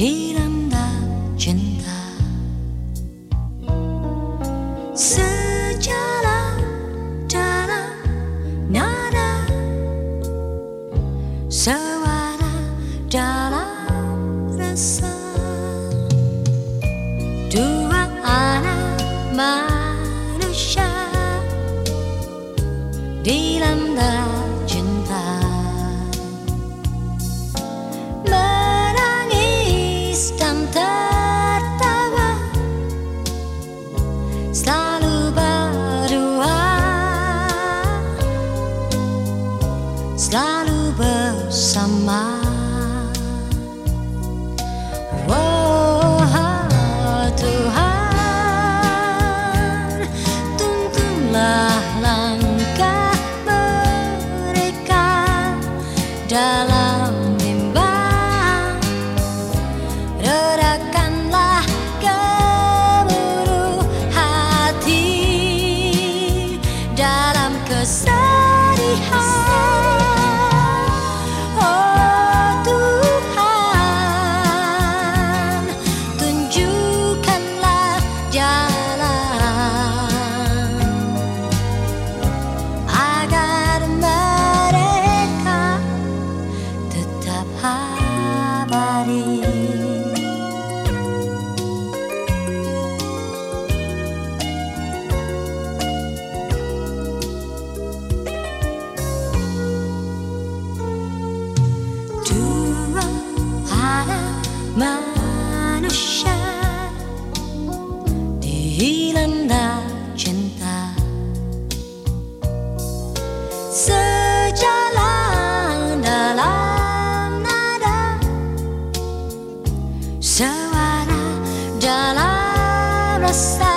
dilanda cinta. Sejalan dalam nada. Suara dalam rasa. Dua anak manusia. Dilanda dalam manusia dilanda cinta. Sejalan dalam nada suara dalam rasa